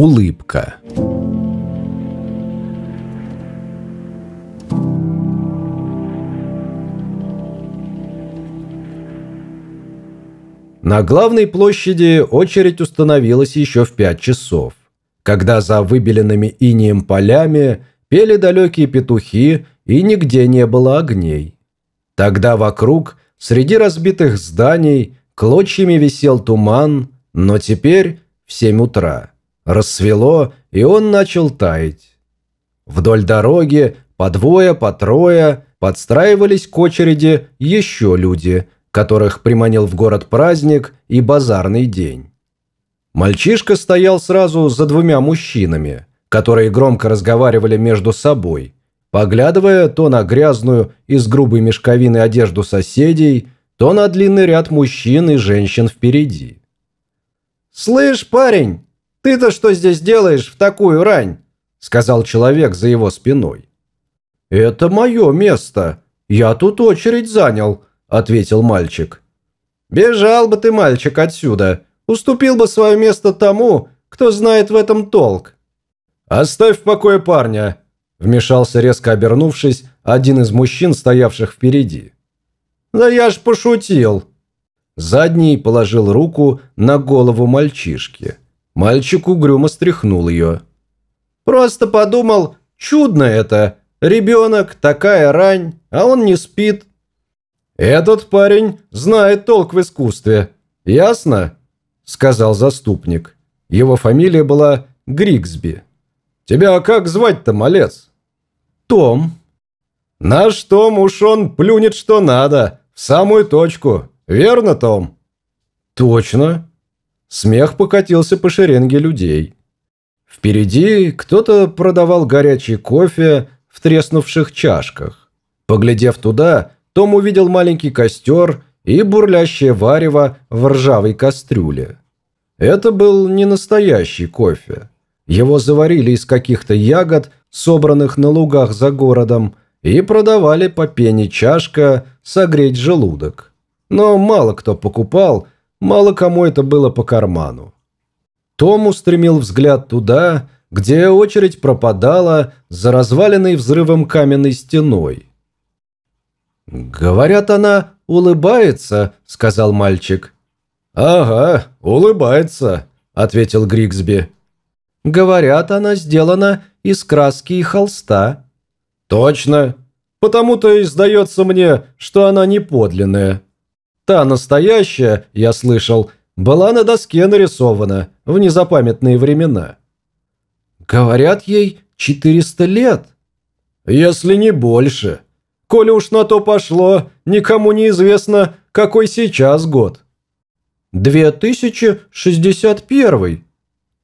Улыбка. На главной площади очередь установилась еще в пять часов, когда за выбеленными инием полями пели далекие петухи и нигде не было огней. Тогда вокруг, среди разбитых зданий, клочьями висел туман, но теперь в семь утра. Рассвело, и он начал таять. Вдоль дороги по двое, по трое подстраивались к очереди еще люди – которых приманил в город праздник и базарный день. Мальчишка стоял сразу за двумя мужчинами, которые громко разговаривали между собой, поглядывая то на грязную из грубой мешковины одежду соседей, то на длинный ряд мужчин и женщин впереди. «Слышь, парень, ты-то что здесь делаешь в такую рань?» сказал человек за его спиной. «Это мое место. Я тут очередь занял», ответил мальчик. «Бежал бы ты, мальчик, отсюда. Уступил бы свое место тому, кто знает в этом толк». «Оставь в покое парня», – вмешался резко обернувшись один из мужчин, стоявших впереди. «Да я ж пошутил». Задний положил руку на голову мальчишки. Мальчик угрюмо стряхнул ее. «Просто подумал, чудно это. Ребенок, такая рань, а он не спит. «Этот парень знает толк в искусстве. Ясно?» – сказал заступник. Его фамилия была Григсби. «Тебя как звать-то, малец?» «Том». «Наш Том уж он плюнет что надо, в самую точку. Верно, Том?» «Точно». Смех покатился по шеренге людей. Впереди кто-то продавал горячий кофе в треснувших чашках. Поглядев туда, том увидел маленький костер и бурлящее варево в ржавой кастрюле. Это был не настоящий кофе. Его заварили из каких-то ягод, собранных на лугах за городом, и продавали по пене чашка согреть желудок. Но мало кто покупал, мало кому это было по карману. Том устремил взгляд туда, где очередь пропадала за разваленной взрывом каменной стеной – «Говорят, она улыбается», — сказал мальчик. «Ага, улыбается», — ответил Григсби. «Говорят, она сделана из краски и холста». «Точно. Потому-то и сдается мне, что она не подлинная. Та настоящая, я слышал, была на доске нарисована в незапамятные времена». «Говорят, ей 400 лет». «Если не больше», Коли уж на то пошло, никому не известно, какой сейчас год. 2061.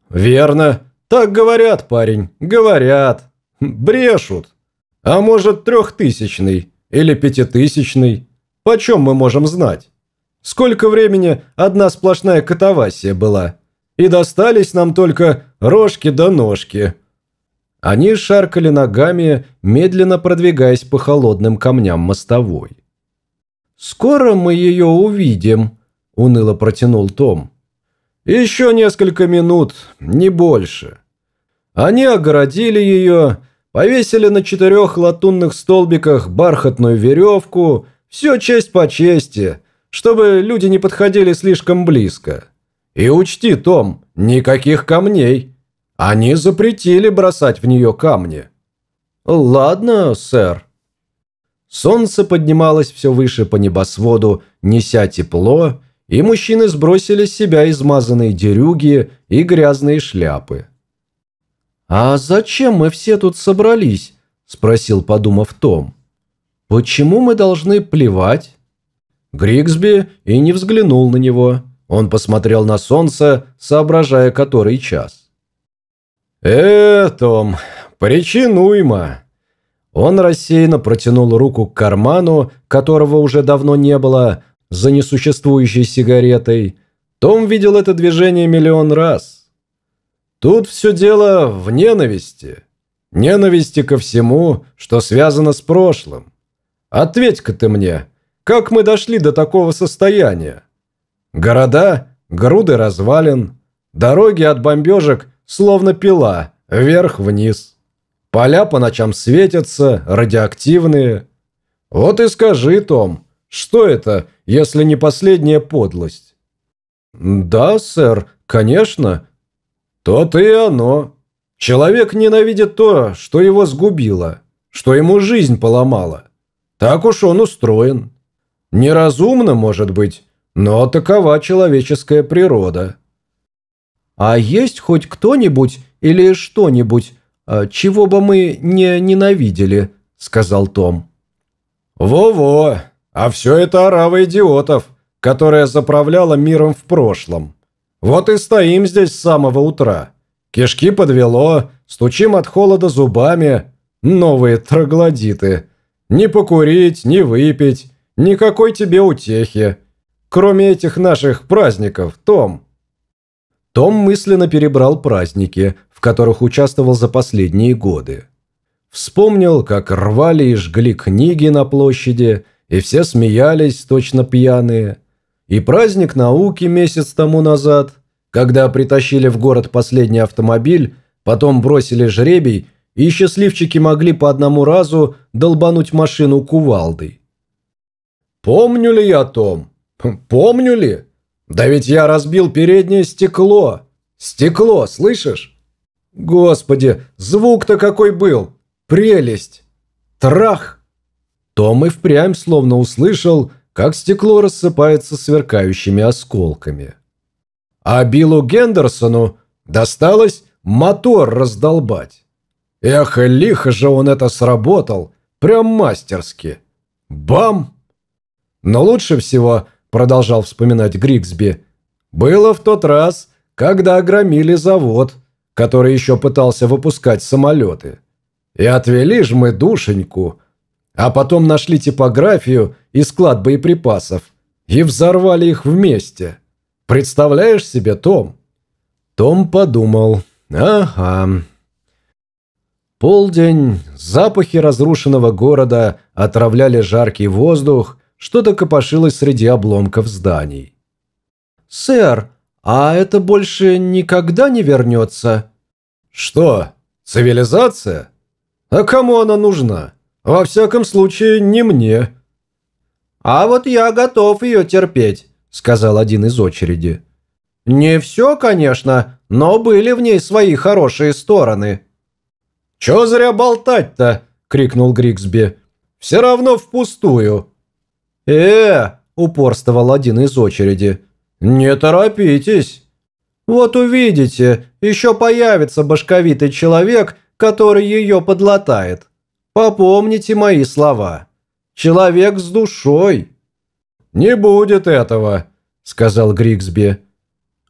Верно. Так говорят, парень, говорят. Брешут. А может, трехтысячный или пятитысячный. Почем мы можем знать? Сколько времени одна сплошная катавасия была? И достались нам только рожки да ножки. Они шаркали ногами, медленно продвигаясь по холодным камням мостовой. «Скоро мы ее увидим», – уныло протянул Том. «Еще несколько минут, не больше». Они огородили ее, повесили на четырех латунных столбиках бархатную веревку, все честь по чести, чтобы люди не подходили слишком близко. И учти, Том, никаких камней. Они запретили бросать в нее камни. Ладно, сэр. Солнце поднималось все выше по небосводу, неся тепло, и мужчины сбросили с себя измазанные дерюги и грязные шляпы. «А зачем мы все тут собрались?» – спросил, подумав Том. «Почему мы должны плевать?» Григсби и не взглянул на него. Он посмотрел на солнце, соображая который час. «Э, Том, причинуемо!» Он рассеянно протянул руку к карману, которого уже давно не было, за несуществующей сигаретой. Том видел это движение миллион раз. Тут все дело в ненависти. Ненависти ко всему, что связано с прошлым. Ответь-ка ты мне, как мы дошли до такого состояния? Города, груды развалин, дороги от бомбежек словно пила, вверх-вниз. Поля по ночам светятся, радиоактивные. Вот и скажи, Том, что это, если не последняя подлость? Да, сэр, конечно. То-то и оно. Человек ненавидит то, что его сгубило, что ему жизнь поломало. Так уж он устроен. Неразумно, может быть, но такова человеческая природа. А есть хоть кто-нибудь или что-нибудь, а, чего бы мы не ненавидели, сказал Том. Во-во, а все это орава идиотов, которая заправляла миром в прошлом. Вот и стоим здесь с самого утра. Кишки подвело, стучим от холода зубами. Новые троглодиты. Ни покурить, ни выпить, никакой тебе утехи. Кроме этих наших праздников, Том. Том мысленно перебрал праздники, в которых участвовал за последние годы. Вспомнил, как рвали и жгли книги на площади, и все смеялись, точно пьяные. И праздник науки месяц тому назад, когда притащили в город последний автомобиль, потом бросили жребий, и счастливчики могли по одному разу долбануть машину кувалдой. Помню ли я, Том? Помню ли? Да ведь я разбил переднее стекло. Стекло, слышишь? Господи, звук-то какой был! Прелесть! Трах! Том и впрямь словно услышал, как стекло рассыпается сверкающими осколками. А Биллу Гендерсону досталось мотор раздолбать. Эх, лихо же он это сработал, прям мастерски. Бам! Но лучше всего, продолжал вспоминать Григсби, было в тот раз, когда огромили завод, который еще пытался выпускать самолеты. И отвели ж мы душеньку, а потом нашли типографию и склад боеприпасов и взорвали их вместе. Представляешь себе, Том? Том подумал, ага. Полдень, запахи разрушенного города отравляли жаркий воздух, что-то копошилось среди обломков зданий. «Сэр, а это больше никогда не вернется?» «Что, цивилизация? А кому она нужна? Во всяком случае, не мне». «А вот я готов ее терпеть», — сказал один из очереди. «Не все, конечно, но были в ней свои хорошие стороны». «Чё зря болтать-то?» – крикнул Гриксби. «Все равно впустую». «Э!» – упорствовал один из очереди. «Не торопитесь». «Вот увидите, еще появится башковитый человек, который ее подлатает. Попомните мои слова. Человек с душой». «Не будет этого», – сказал Гриксби.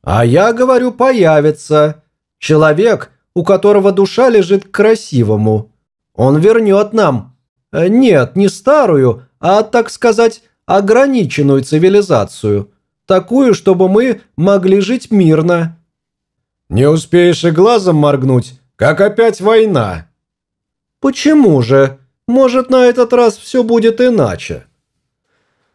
«А я говорю, появится. Человек, у которого душа лежит к красивому. Он вернет нам. Э, нет, не старую, а, так сказать, ограниченную цивилизацию. Такую, чтобы мы могли жить мирно. Не успеешь и глазом моргнуть, как опять война. Почему же? Может, на этот раз все будет иначе.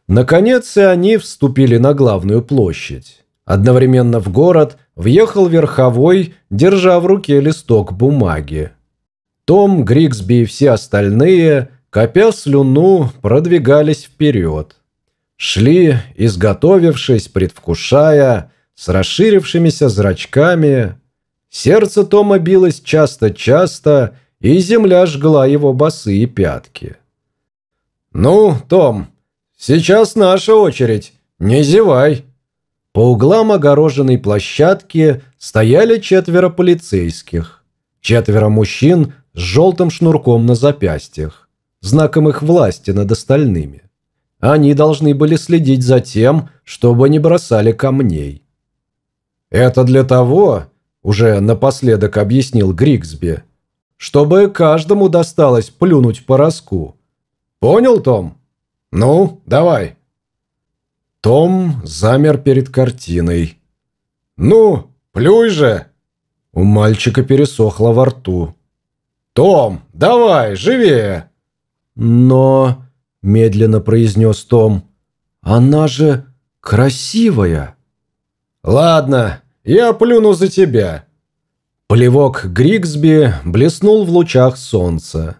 Наконец и они вступили на главную площадь. Одновременно в город въехал верховой, держа в руке листок бумаги. Том, Григсби и все остальные, копя слюну, продвигались вперед. Шли, изготовившись, предвкушая, с расширившимися зрачками. Сердце Тома билось часто-часто, и земля жгла его босые пятки. «Ну, Том, сейчас наша очередь, не зевай!» По углам огороженной площадки стояли четверо полицейских. Четверо мужчин с желтым шнурком на запястьях, знаком их власти над остальными. Они должны были следить за тем, чтобы не бросали камней. «Это для того», – уже напоследок объяснил Григсби, – «чтобы каждому досталось плюнуть по роску. Понял, Том? Ну, давай». Том замер перед картиной. «Ну, плюй же!» У мальчика пересохло во рту. «Том, давай, живее!» «Но...» – медленно произнес Том. «Она же красивая!» «Ладно, я плюну за тебя!» Плевок Григсби блеснул в лучах солнца.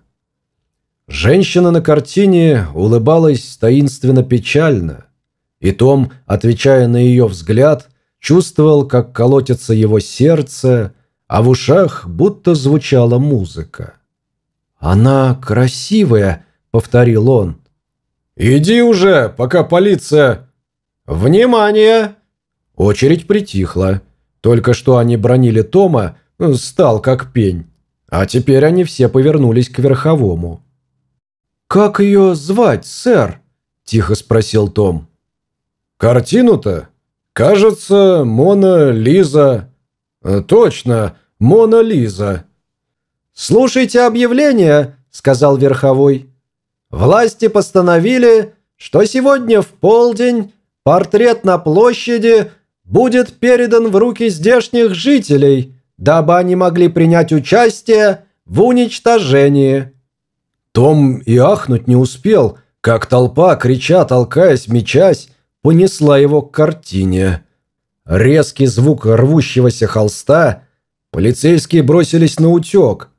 Женщина на картине улыбалась таинственно печально, и Том, отвечая на ее взгляд, чувствовал, как колотится его сердце, а в ушах будто звучала музыка. «Она красивая», — повторил он. «Иди уже, пока полиция...» «Внимание!» Очередь притихла. Только что они бронили Тома, стал как пень. А теперь они все повернулись к верховому. «Как ее звать, сэр?» – тихо спросил Том. «Картину-то? Кажется, Мона Лиза». Э, «Точно, Мона Лиза». «Слушайте объявление», – сказал Верховой. «Власти постановили, что сегодня в полдень портрет на площади будет передан в руки здешних жителей, дабы они могли принять участие в уничтожении». Том и ахнуть не успел, как толпа, крича, толкаясь, мечась, понесла его к картине. Резкий звук рвущегося холста, полицейские бросились на утек.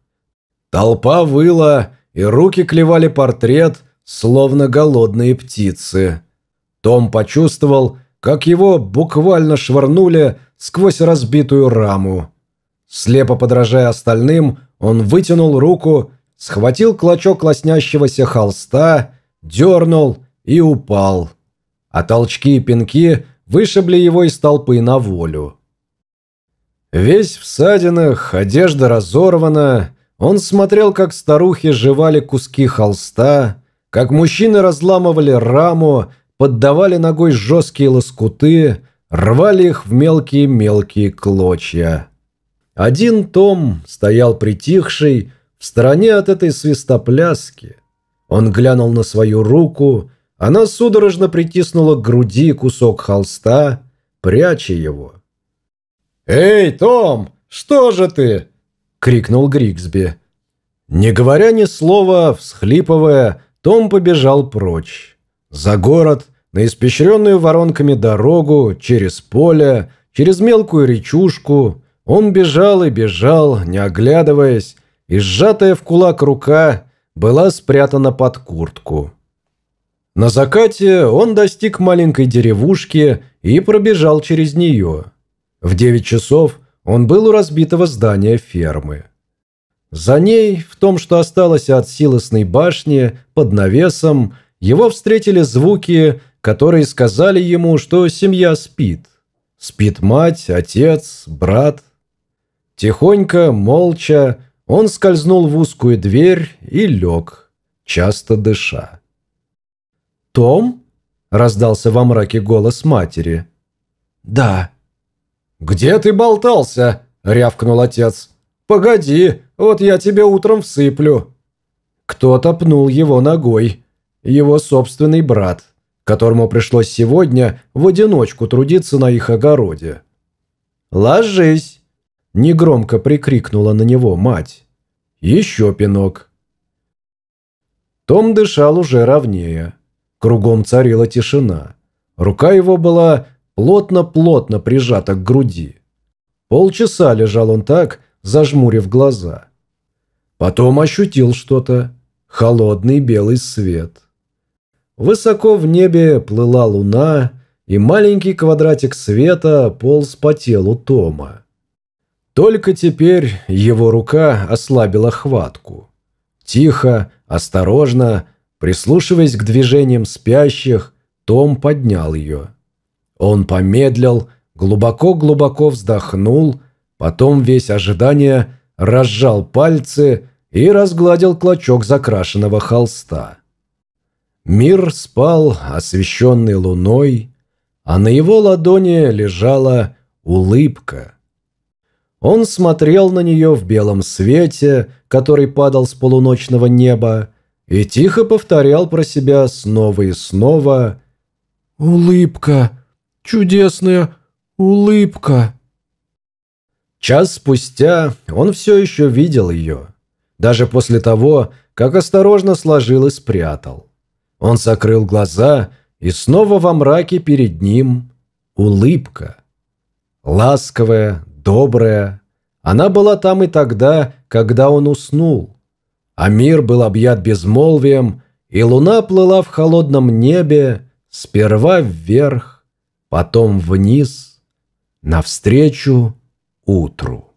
Толпа выла, и руки клевали портрет, словно голодные птицы. Том почувствовал, как его буквально швырнули сквозь разбитую раму. Слепо подражая остальным, он вытянул руку, схватил клочок лоснящегося холста, дернул и упал. А толчки и пинки вышибли его из толпы на волю. Весь в садинах, одежда разорвана, он смотрел, как старухи жевали куски холста, как мужчины разламывали раму, поддавали ногой жесткие лоскуты, рвали их в мелкие-мелкие клочья. Один Том стоял притихший, в стороне от этой свистопляски. Он глянул на свою руку, она судорожно притиснула к груди кусок холста, пряча его. «Эй, Том, что же ты?» — крикнул Григсби. Не говоря ни слова, всхлипывая, Том побежал прочь. За город, на испещренную воронками дорогу, через поле, через мелкую речушку. Он бежал и бежал, не оглядываясь, и сжатая в кулак рука была спрятана под куртку. На закате он достиг маленькой деревушки и пробежал через нее. В девять часов он был у разбитого здания фермы. За ней, в том, что осталось от силосной башни, под навесом, его встретили звуки которые сказали ему, что семья спит. Спит мать, отец, брат. Тихонько, молча, он скользнул в узкую дверь и лег, часто дыша. «Том?» – раздался во мраке голос матери. «Да». «Где ты болтался?» – рявкнул отец. «Погоди, вот я тебе утром всыплю». Кто-то пнул его ногой. Его собственный брат которому пришлось сегодня в одиночку трудиться на их огороде. «Ложись!» – негромко прикрикнула на него мать. «Еще пинок!» Том дышал уже ровнее. Кругом царила тишина. Рука его была плотно-плотно прижата к груди. Полчаса лежал он так, зажмурив глаза. Потом ощутил что-то. Холодный белый свет. Высоко в небе плыла луна, и маленький квадратик света полз по телу Тома. Только теперь его рука ослабила хватку. Тихо, осторожно, прислушиваясь к движениям спящих, том поднял ее. Он помедлил, глубоко-глубоко вздохнул, потом весь ожидание разжал пальцы и разгладил клочок закрашенного холста. Мир спал, освещенный луной, а на его ладони лежала улыбка. Он смотрел на нее в белом свете, который падал с полуночного неба, и тихо повторял про себя снова и снова «Улыбка! Чудесная улыбка!» Час спустя он все еще видел ее, даже после того, как осторожно сложил и спрятал. Он закрыл глаза, и снова во мраке перед ним улыбка. Ласковая, добрая. Она была там и тогда, когда он уснул. А мир был объят безмолвием, и луна плыла в холодном небе, сперва вверх, потом вниз, навстречу утру.